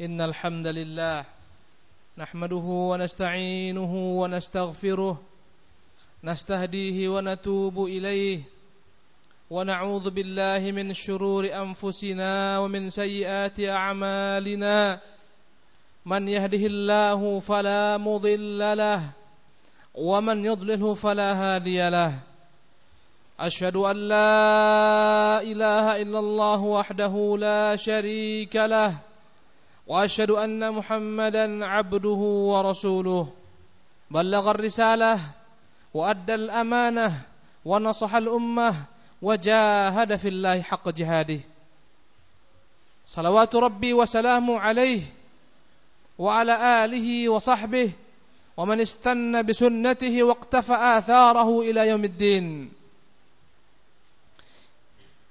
إن الحمد لله نحمده ونستعينه ونستغفره نستهديه ونتوب إليه ونعوذ بالله من شرور أنفسنا ومن سيئات أعمالنا. من يهده الله فلا مضل له ومن يضلله فلا هادي له. أشهد أن لا إله إلا الله وحده لا شريك له. وأشهد أن محمدا عبده ورسوله. بلغ الرسالة وأدى الأمانة ونصح الأمة وجاهد في الله حق جهاده. صلوات ربي وسلامه عليه وعلى آله وصحبه ومن استنى بسنته واقتفى آثاره إلى يوم الدين.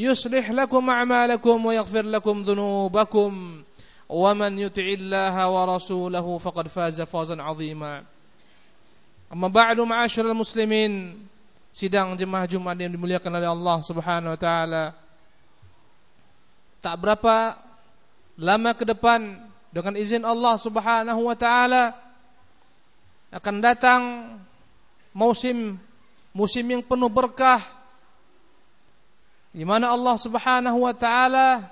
يصلح لكم أعمالكم ويغفر لكم ذنوبكم ومن يطع الله ورسوله فقد فاز فوزا عظيما أما بعد معاشر المسلمين sidang jemaah Jumat yang dimuliakan oleh Allah Subhanahu wa taala. Tak berapa lama ke depan dengan izin Allah Subhanahu wa taala akan datang musim musim yang penuh berkah di mana Allah Subhanahu wa taala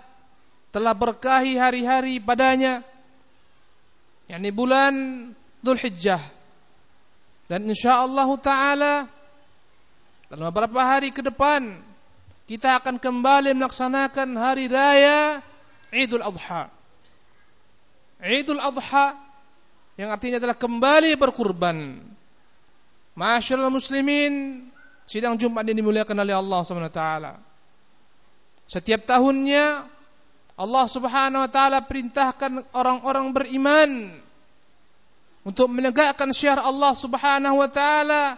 telah berkahi hari-hari padanya yakni bulan Dzulhijjah dan insyaallah taala dalam beberapa hari ke depan kita akan kembali melaksanakan hari raya Idul Adha. Idul Adha yang artinya adalah kembali berkurban. Masyaallah muslimin, sidang Jumat ini dimuliakan oleh Allah Subhanahu wa taala. Setiap tahunnya Allah Subhanahu wa taala perintahkan orang-orang beriman untuk menegakkan syiar Allah Subhanahu wa taala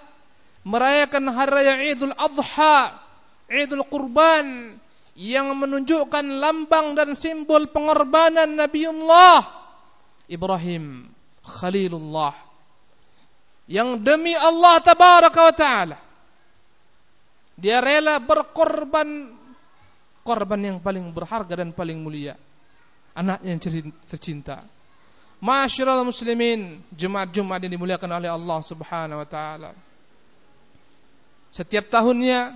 merayakan hari raya Idul Adha, Idul Kurban yang menunjukkan lambang dan simbol pengorbanan Nabiullah Ibrahim Khalilullah. Yang demi Allah tabaraka wa taala dia rela berkorban korban yang paling berharga dan paling mulia anaknya yang tercinta Masyarul muslimin Jumat-Jumat yang dimuliakan oleh Allah subhanahu wa ta'ala setiap tahunnya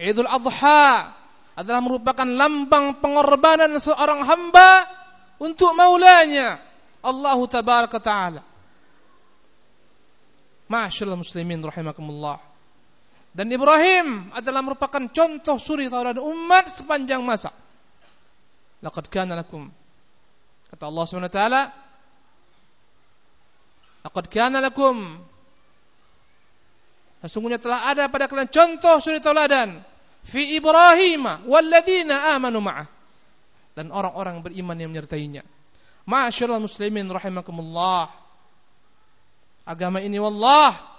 Idul Adha adalah merupakan lambang pengorbanan seorang hamba untuk maulanya Allah tabaraka taala. Masyaallah muslimin rahimakumullah. Dan Ibrahim adalah merupakan contoh suri tauladan umat sepanjang masa. Laqad kana lakum kata Allah Subhanahu wa taala Laqad kana lakum Sesungguhnya telah ada pada kalian contoh suri tauladan fi Ibrahim walladzina amanu ma'ah dan orang-orang beriman yang menyertainya. Ma'asyiral muslimin rahimakumullah. Agama ini wallah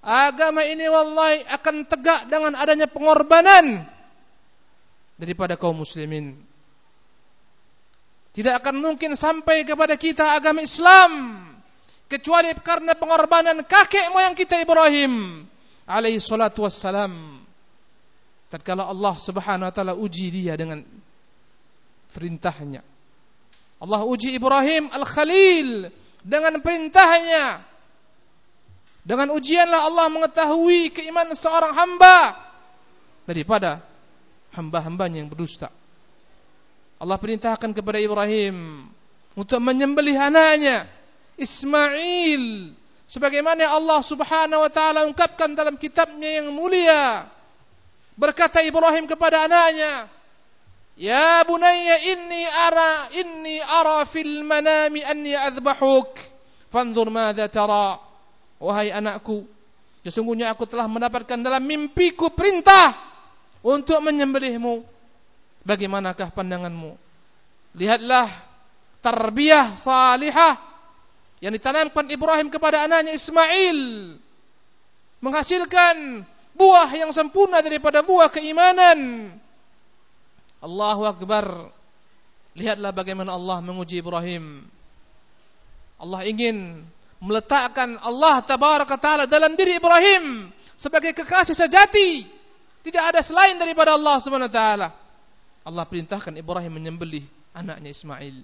agama ini wallahi akan tegak dengan adanya pengorbanan daripada kaum muslimin. Tidak akan mungkin sampai kepada kita agama Islam kecuali karena pengorbanan kakek moyang kita Ibrahim alaihi salatu wassalam. Tatkala Allah Subhanahu wa taala uji dia dengan perintahnya. Allah uji Ibrahim al-Khalil dengan perintahnya dengan ujianlah Allah mengetahui keimanan seorang hamba daripada hamba-hambanya yang berdusta. Allah perintahkan kepada Ibrahim untuk menyembelih anaknya Ismail sebagaimana Allah Subhanahu wa taala ungkapkan dalam kitabnya yang mulia. Berkata Ibrahim kepada anaknya Ya bunayya inni ara inni ara fil manami anni azbahuk fanzur madza tara wahai anakku sesungguhnya aku telah mendapatkan dalam mimpiku perintah untuk menyembelihmu bagaimanakah pandanganmu lihatlah tarbiyah salihah yang ditanamkan Ibrahim kepada anaknya Ismail menghasilkan buah yang sempurna daripada buah keimanan. Allahu Akbar. Lihatlah bagaimana Allah menguji Ibrahim. Allah ingin meletakkan Allah tabaraka taala dalam diri Ibrahim sebagai kekasih sejati. Tidak ada selain daripada Allah Subhanahu wa taala. Allah perintahkan Ibrahim menyembelih anaknya Ismail.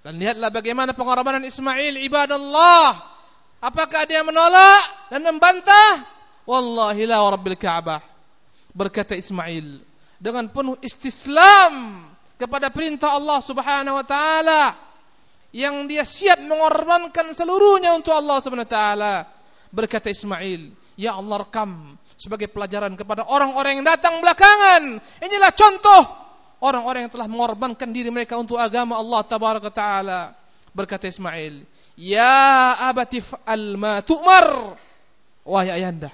Dan lihatlah bagaimana pengorbanan Ismail ibadah Allah. Apakah dia menolak dan membantah? Wallahi la rabbil Ka'bah. Berkata Ismail dengan penuh istislam kepada perintah Allah Subhanahu wa taala yang dia siap mengorbankan seluruhnya untuk Allah Subhanahu wa taala. Berkata Ismail, "Ya Allah rekam sebagai pelajaran kepada orang-orang yang datang belakangan. Inilah contoh orang-orang yang telah mengorbankan diri mereka untuk agama Allah tabaraka taala. Berkata Ismail, "Ya abatif al ma tu'mar." Wahai ayanda,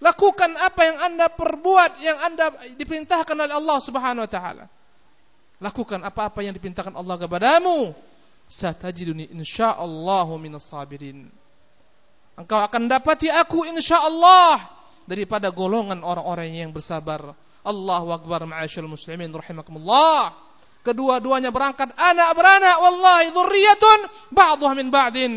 lakukan apa yang Anda perbuat yang Anda diperintahkan oleh Allah Subhanahu wa taala. Lakukan apa-apa yang diperintahkan Allah kepadamu. Satajiduni insyaallahu minas sabirin. Engkau akan dapati aku insyaallah daripada golongan orang-orang yang bersabar. Allahu Akbar ma'asyal muslimin rahimakumullah. Kedua-duanya berangkat anak beranak wallahi dzurriyyatun ba'dhuha min ba'din.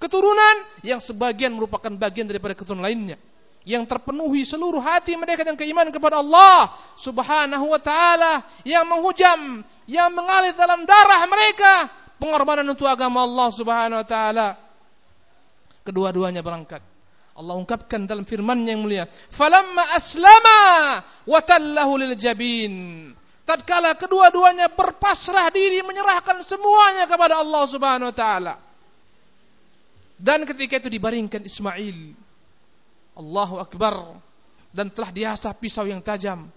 Keturunan yang sebagian merupakan bagian daripada keturunan lainnya. Yang terpenuhi seluruh hati mereka dengan keimanan kepada Allah Subhanahu wa taala yang menghujam, yang mengalir dalam darah mereka pengorbanan untuk agama Allah Subhanahu wa taala. Kedua-duanya berangkat Allah ungkapkan dalam firman yang mulia, "Falamma aslama wa tallahu lil jabin." Tatkala kedua-duanya berpasrah diri menyerahkan semuanya kepada Allah Subhanahu wa taala. Dan ketika itu dibaringkan Ismail. Allahu akbar. Dan telah diasah pisau yang tajam.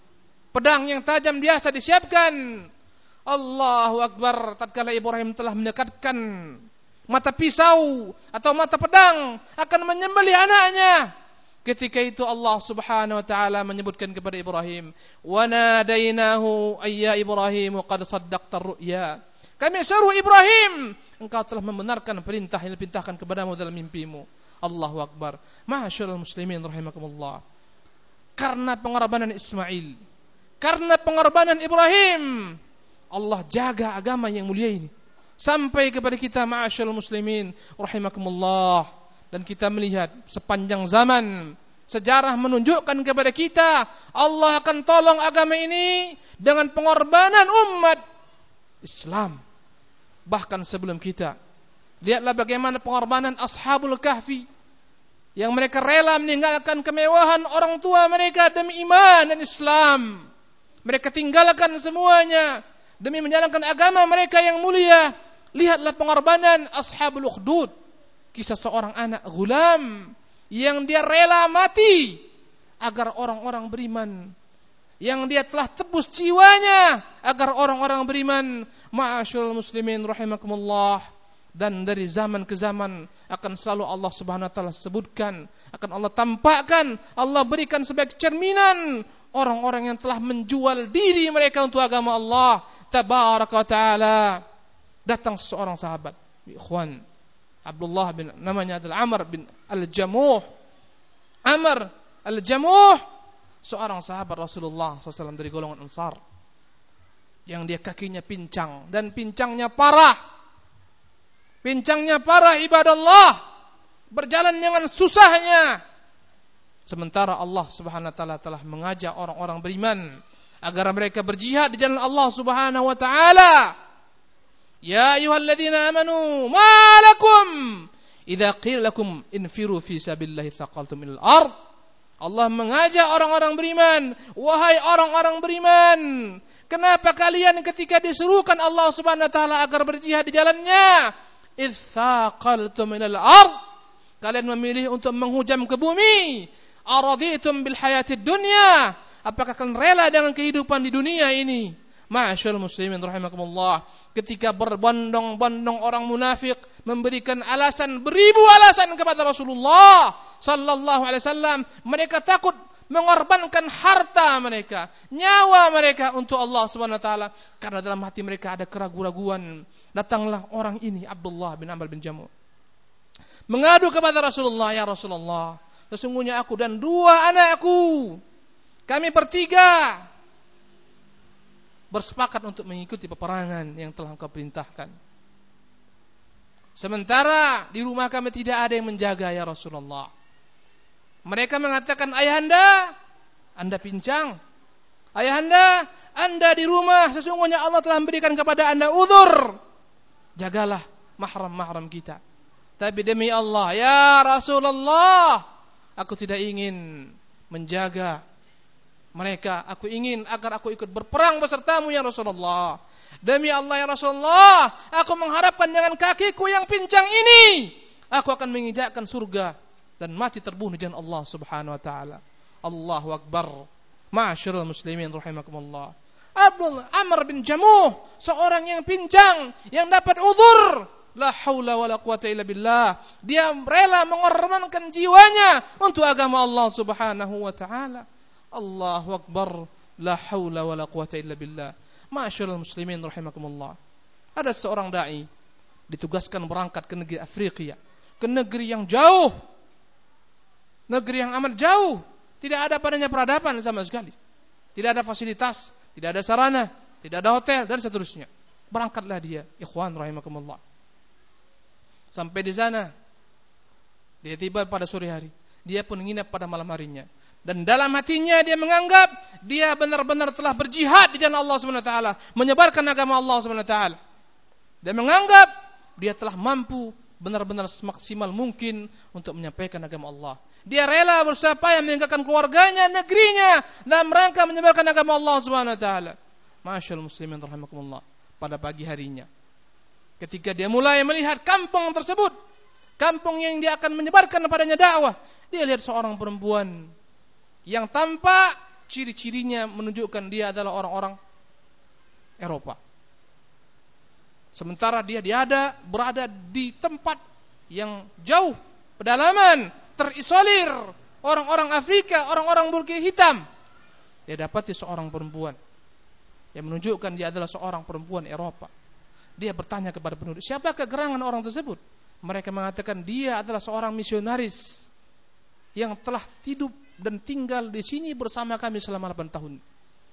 Pedang yang tajam biasa disiapkan. Allahu akbar tatkala Ibrahim telah mendekatkan mata pisau atau mata pedang akan menyembelih anaknya. Ketika itu Allah Subhanahu wa taala menyebutkan kepada Ibrahim, "Wa nadainahu ayya Ibrahim qad saddaqta ru'ya." Kami seru Ibrahim, engkau telah membenarkan perintah yang diperintahkan kepadamu dalam mimpimu. Allahu Akbar. Masyaallah muslimin rahimakumullah. Karena pengorbanan Ismail, karena pengorbanan Ibrahim, Allah jaga agama yang mulia ini. Sampai kepada kita ma'asyal muslimin rahimakumullah. Dan kita melihat sepanjang zaman sejarah menunjukkan kepada kita Allah akan tolong agama ini dengan pengorbanan umat Islam. Bahkan sebelum kita lihatlah bagaimana pengorbanan ashabul kahfi yang mereka rela meninggalkan kemewahan orang tua mereka demi iman dan Islam. Mereka tinggalkan semuanya demi menjalankan agama mereka yang mulia Lihatlah pengorbanan ashabul ukhdud. Kisah seorang anak gulam yang dia rela mati agar orang-orang beriman. Yang dia telah tebus jiwanya agar orang-orang beriman. Ma'asyurul muslimin rahimakumullah. Dan dari zaman ke zaman akan selalu Allah subhanahu wa ta'ala sebutkan. Akan Allah tampakkan. Allah berikan sebagai cerminan orang-orang yang telah menjual diri mereka untuk agama Allah. Tabaraka ta'ala datang seorang sahabat ikhwan Abdullah bin namanya adalah Amr bin Al-Jamuh Amr Al-Jamuh seorang sahabat Rasulullah SAW dari golongan Ansar yang dia kakinya pincang dan pincangnya parah pincangnya parah ibadah Allah berjalan dengan susahnya. Sementara Allah Subhanahu wa taala telah mengajak orang-orang beriman agar mereka berjihad di jalan Allah Subhanahu wa taala. Ya ayyuhalladzina amanu ma lakum idza qila lakum infiru fi sabilillahi thaqaltum minal ard. Allah mengajak orang-orang beriman wahai orang-orang beriman kenapa kalian ketika disuruhkan Allah Subhanahu wa taala agar berjihad di jalannya itsaqaltum minal ard kalian memilih untuk menghujam ke bumi. araditum bil hayatid dunya apakah kalian rela dengan kehidupan di dunia ini? Ma'asyul muslimin rahimakumullah. Ketika berbondong-bondong orang munafik memberikan alasan beribu alasan kepada Rasulullah sallallahu alaihi wasallam, mereka takut mengorbankan harta mereka, nyawa mereka untuk Allah Subhanahu wa taala karena dalam hati mereka ada keraguan-raguan. Datanglah orang ini Abdullah bin Amr bin Jamu. Mengadu kepada Rasulullah, "Ya Rasulullah, sesungguhnya aku dan dua anakku kami bertiga bersepakat untuk mengikuti peperangan yang telah engkau perintahkan. Sementara di rumah kami tidak ada yang menjaga ya Rasulullah. Mereka mengatakan, ayahanda, anda pincang. Ayahanda, anda di rumah, sesungguhnya Allah telah memberikan kepada anda uzur. Jagalah mahram-mahram kita. Tapi demi Allah, ya Rasulullah, aku tidak ingin menjaga mereka. Aku ingin agar aku ikut berperang besertamu ya Rasulullah. Demi Allah ya Rasulullah, aku mengharapkan dengan kakiku yang pincang ini, aku akan menginjakkan surga dan mati terbunuh di jalan Allah Subhanahu wa taala. Allahu akbar. Ma'asyiral muslimin rahimakumullah. Abdul Amr bin Jamuh, seorang yang pincang, yang dapat uzur. La haula wala quwata illa billah. Dia rela mengorbankan jiwanya untuk agama Allah Subhanahu wa taala. Allahu akbar. La haula wala quwata illa billah. Ma'asyiral muslimin rahimakumullah. Ada seorang dai ditugaskan berangkat ke negeri Afrika, ke negeri yang jauh negeri yang amat jauh, tidak ada padanya peradaban sama sekali. Tidak ada fasilitas, tidak ada sarana, tidak ada hotel dan seterusnya. Berangkatlah dia, ikhwan rahimakumullah. Sampai di sana, dia tiba pada sore hari. Dia pun menginap pada malam harinya. Dan dalam hatinya dia menganggap dia benar-benar telah berjihad di jalan Allah SWT. Menyebarkan agama Allah SWT. Dan menganggap dia telah mampu benar-benar semaksimal mungkin untuk menyampaikan agama Allah. Dia rela berusaha payah meninggalkan keluarganya, negerinya dalam rangka menyebarkan agama Allah Subhanahu wa taala. Masyaallah muslimin rahimakumullah. Pada pagi harinya ketika dia mulai melihat kampung tersebut, kampung yang dia akan menyebarkan kepadanya dakwah, dia lihat seorang perempuan yang tanpa ciri-cirinya menunjukkan dia adalah orang-orang Eropa. Sementara dia dia ada berada di tempat yang jauh pedalaman terisolir orang-orang Afrika, orang-orang kulit hitam. Dia dapati seorang perempuan yang menunjukkan dia adalah seorang perempuan Eropa. Dia bertanya kepada penduduk, siapa kegerangan orang tersebut? Mereka mengatakan dia adalah seorang misionaris yang telah hidup dan tinggal di sini bersama kami selama 8 tahun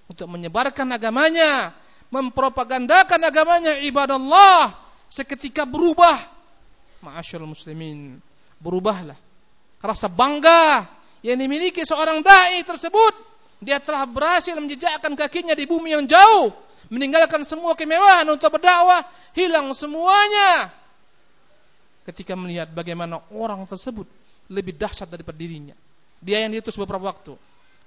untuk menyebarkan agamanya, mempropagandakan agamanya ibadah Allah seketika berubah. Ma'asyarul muslimin, berubahlah rasa bangga yang dimiliki seorang dai tersebut. Dia telah berhasil menjejakkan kakinya di bumi yang jauh. Meninggalkan semua kemewahan untuk berdakwah. Hilang semuanya. Ketika melihat bagaimana orang tersebut lebih dahsyat daripada dirinya. Dia yang diutus beberapa waktu.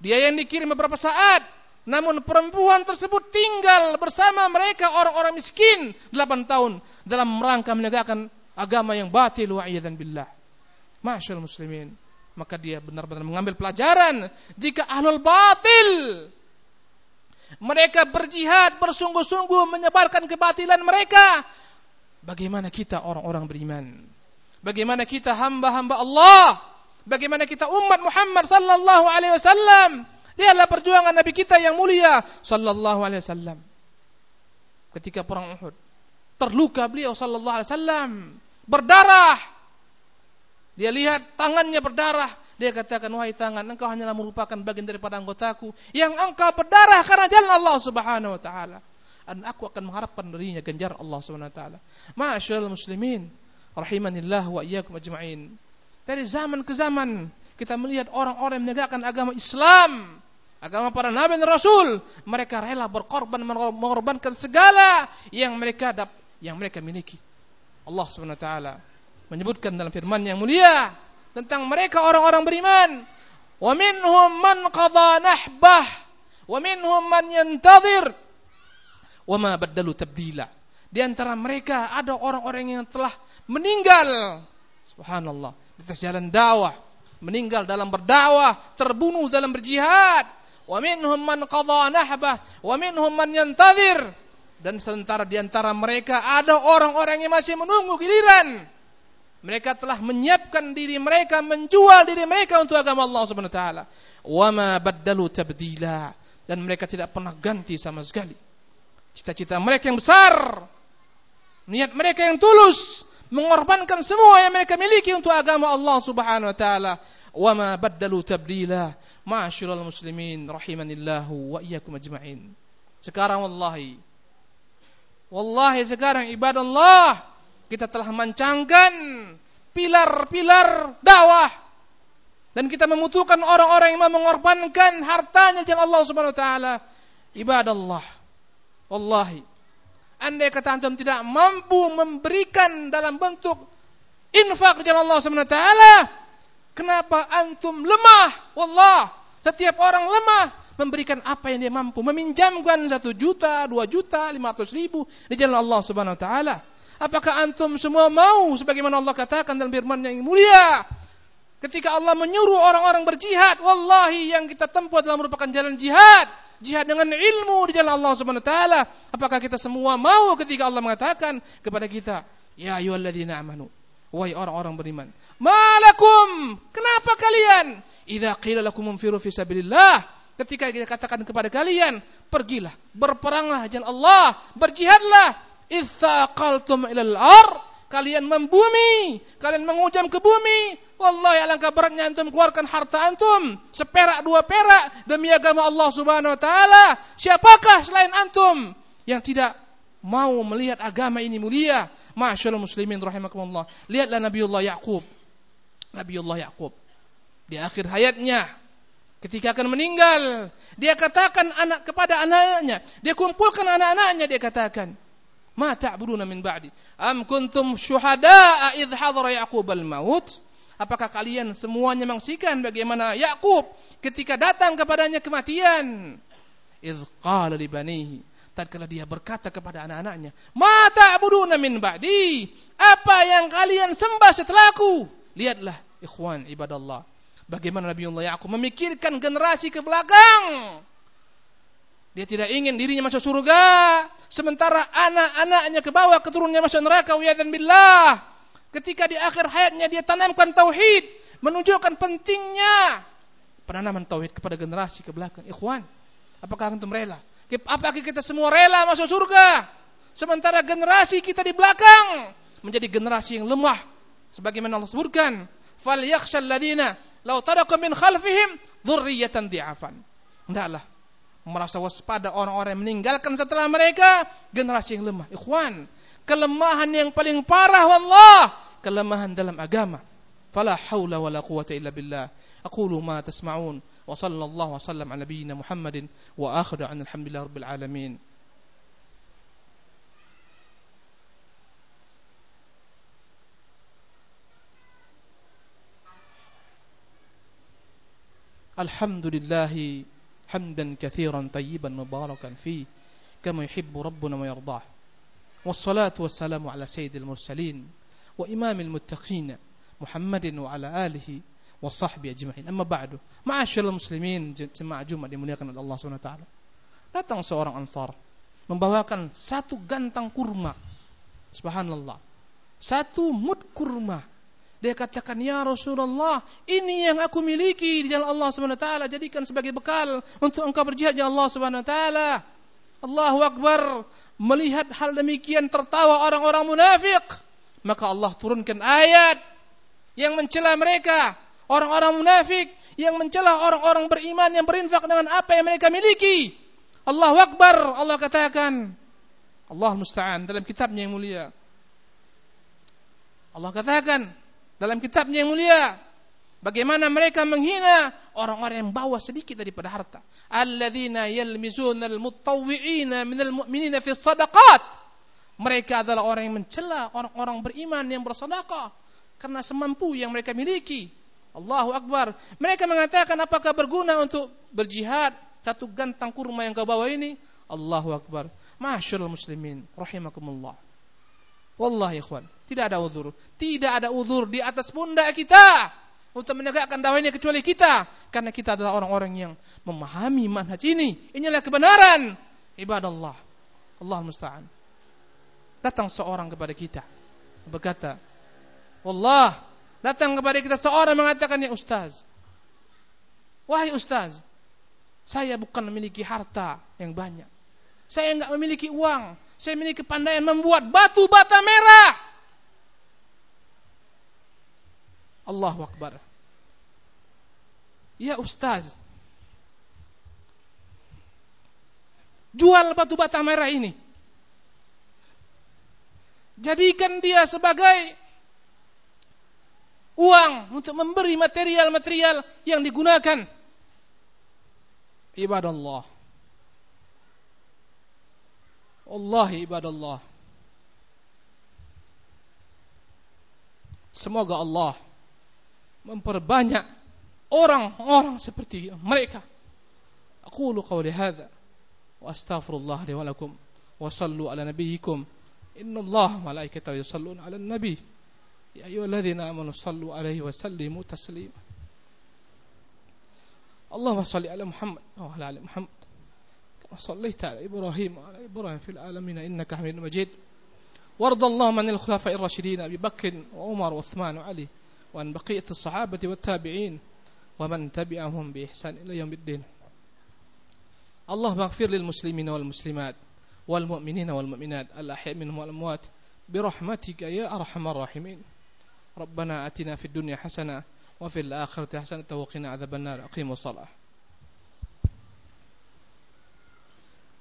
Dia yang dikirim beberapa saat. Namun perempuan tersebut tinggal bersama mereka orang-orang miskin 8 tahun dalam rangka menegakkan agama yang batil wa billah Masyaallah muslimin. Maka dia benar-benar mengambil pelajaran jika ahlul batil mereka berjihad bersungguh-sungguh menyebarkan kebatilan mereka. Bagaimana kita orang-orang beriman? Bagaimana kita hamba-hamba Allah? Bagaimana kita umat Muhammad sallallahu alaihi wasallam? Lihatlah perjuangan Nabi kita yang mulia sallallahu alaihi wasallam. Ketika perang Uhud, terluka beliau sallallahu alaihi wasallam, berdarah dia lihat tangannya berdarah. Dia katakan, wahai tangan, engkau hanyalah merupakan bagian daripada anggotaku. Yang engkau berdarah karena jalan Allah subhanahu wa ta'ala. Dan aku akan mengharapkan darinya ganjar Allah subhanahu wa ta'ala. Masyaallah muslimin. Rahimanillah wa iyyakum ajma'in. Dari zaman ke zaman, kita melihat orang-orang yang menegakkan agama Islam. Agama para nabi dan rasul. Mereka rela berkorban, mengorbankan segala yang mereka yang mereka miliki. Allah subhanahu wa ta'ala menyebutkan dalam firman yang mulia tentang mereka orang-orang beriman. Wa minhum man qadha nahbah wa minhum man yantazir wa ma tabdila. Di antara mereka ada orang-orang yang telah meninggal subhanallah di atas jalan dakwah, meninggal dalam berdakwah, terbunuh dalam berjihad. Wa minhum man qadha nahbah wa minhum man yantazir dan sementara di antara mereka ada orang-orang yang masih menunggu giliran Mereka telah menyiapkan diri mereka, menjual diri mereka untuk agama Allah Subhanahu wa taala. Wa ma baddalu tabdila dan mereka tidak pernah ganti sama sekali. Cita-cita mereka yang besar, niat mereka yang tulus, mengorbankan semua yang mereka miliki untuk agama Allah Subhanahu wa taala. Wa ma baddalu tabdila. Ma'asyiral muslimin rahimanillahu wa iyyakum ajma'in. Sekarang wallahi wallahi sekarang ibadah Allah kita telah mancangkan pilar-pilar dakwah dan kita membutuhkan orang-orang yang mengorbankan hartanya jalan Allah Subhanahu wa taala. Ibadah Allah. Wallahi andai kata antum tidak mampu memberikan dalam bentuk infak jalan Allah Subhanahu wa taala, kenapa antum lemah? Wallah, setiap orang lemah memberikan apa yang dia mampu, meminjamkan satu juta, dua juta, lima ratus ribu di jalan Allah Subhanahu wa taala. Apakah antum semua mau sebagaimana Allah katakan dalam firman yang mulia? Ketika Allah menyuruh orang-orang berjihad, wallahi yang kita tempuh adalah merupakan jalan jihad jihad dengan ilmu di jalan Allah Subhanahu taala. Apakah kita semua mau ketika Allah mengatakan kepada kita, "Ya ayyuhalladzina amanu" Wahai orang-orang beriman, "Malakum? Kenapa kalian idza qila lakum munfiru fi sabilillah?" Ketika kita katakan kepada kalian, "Pergilah, berperanglah jalan Allah, berjihadlah." Itsaqaltum ilal ar kalian membumi, kalian mengujam ke bumi, Wallahi alangkah beratnya antum keluarkan harta antum seperak dua perak demi agama Allah Subhanahu wa taala. Siapakah selain antum yang tidak mau melihat agama ini mulia? Masyaallah muslimin rahimakumullah. Lihatlah Nabiullah Yakub. Nabiullah Yakub di akhir hayatnya ketika akan meninggal, dia katakan anak kepada anaknya, dia kumpulkan anak-anaknya dia katakan, "Ma ta'buduna min ba'di? Am kuntum syuhada'a idh hadara Yaqub al-maut?" Apakah kalian semuanya mengsikan bagaimana Yakub ketika datang kepadanya kematian? Idz qala li banihi tatkala dia berkata kepada anak-anaknya, "Ma ta'buduna min ba'di?" Apa yang kalian sembah setelahku? Lihatlah ikhwan ibadallah. Bagaimana Nabiullah Yakub memikirkan generasi ke belakang. Dia tidak ingin dirinya masuk surga, sementara anak-anaknya ke bawah keturunannya masuk neraka. Wiyatan billah. Ketika di akhir hayatnya dia tanamkan tauhid, menunjukkan pentingnya penanaman tauhid kepada generasi ke belakang. Ikhwan, apakah antum rela? Apakah kita semua rela masuk surga? Sementara generasi kita di belakang menjadi generasi yang lemah. Sebagaimana Allah sebutkan, "Fal yakhshal ladina law taraku min khalfihim dzurriyyatan di'afan." Hendaklah merasa waspada orang-orang yang meninggalkan setelah mereka generasi yang lemah. Ikhwan, kelemahan yang paling parah wallah, kelemahan dalam agama. Fala haula wala quwata illa billah. Aqulu ma tasma'un wa sallallahu wa sallam ala nabiyyina Muhammadin wa akhiru an alhamdulillahi rabbil alamin. Alhamdulillahi حمدا كثيرا طيبا مباركا فيه كما يحب ربنا ويرضاه والصلاة والسلام على سيد المرسلين وإمام المتقين محمد وعلى آله وصحبه أجمعين أما بعد معاشر المسlimin jemaah Jumat dimuliakan oleh Allah Subhanahu wa taala datang seorang ansar membawakan satu gantang kurma subhanallah satu mud kurma dia katakan ya Rasulullah ini yang aku miliki di jalan Allah taala jadikan sebagai bekal untuk engkau berjihad di Allah Subhanahu wa taala Allahu akbar melihat hal demikian tertawa orang-orang munafik, maka Allah turunkan ayat yang mencela mereka, orang-orang munafik yang mencela orang-orang beriman yang berinfak dengan apa yang mereka miliki. Allahu Akbar, Allah katakan. Allah musta'an dalam kitabnya yang mulia. Allah katakan dalam kitabnya yang mulia, Bagaimana mereka menghina orang-orang yang bawa sedikit daripada harta. Alladzina yalmizuna al-mutawwi'ina minal mu'minina fi sadaqat. Mereka adalah orang yang mencela orang-orang beriman yang bersedekah karena semampu yang mereka miliki. Allahu Akbar. Mereka mengatakan apakah berguna untuk berjihad satu gantang kurma yang kau bawa ini? Allahu Akbar. Masyaallah muslimin rahimakumullah. Wallahi ikhwan, tidak ada uzur. Tidak ada uzur di atas pundak kita untuk menegakkan dakwah ini kecuali kita karena kita adalah orang-orang yang memahami manhaj ini inilah kebenaran ibadah Allah Allah musta'an datang seorang kepada kita berkata Allah datang kepada kita seorang mengatakan ya ustaz. Wahai ustaz, saya bukan memiliki harta yang banyak. Saya enggak memiliki uang. Saya memiliki kepandaian membuat batu bata merah. Allahu Akbar. Ya Ustaz. Jual batu bata merah ini. Jadikan dia sebagai uang untuk memberi material-material yang digunakan. Ibadah Allah. Wallahi ibadallah. Semoga Allah memperbanyak orang-orang seperti mereka. Aqulu qawli hadza wa astaghfirullah li wa lakum wa sallu ala nabiyyikum inna Allah malaikatahu yusalluna ala nabi ya ayyuhalladzina amanu sallu alaihi wa sallimu taslima Allahumma salli ala Muhammad wa ala ali Muhammad وصليت على إبراهيم وعلى إبراهيم في العالمين إنك حميد مجيد. وارض اللهم عن الخلفاء الراشدين أبي بكر وعمر وعثمان وعلي وعن بقية الصحابة والتابعين ومن تبعهم بإحسان إلى يوم الدين. اللهم اغفر للمسلمين والمسلمات والمؤمنين والمؤمنات الأحياء منهم والأموات برحمتك يا أرحم الراحمين. ربنا أتنا في الدنيا حسنة وفي الآخرة حسنة وقنا عذاب النار. أقيموا الصلاة.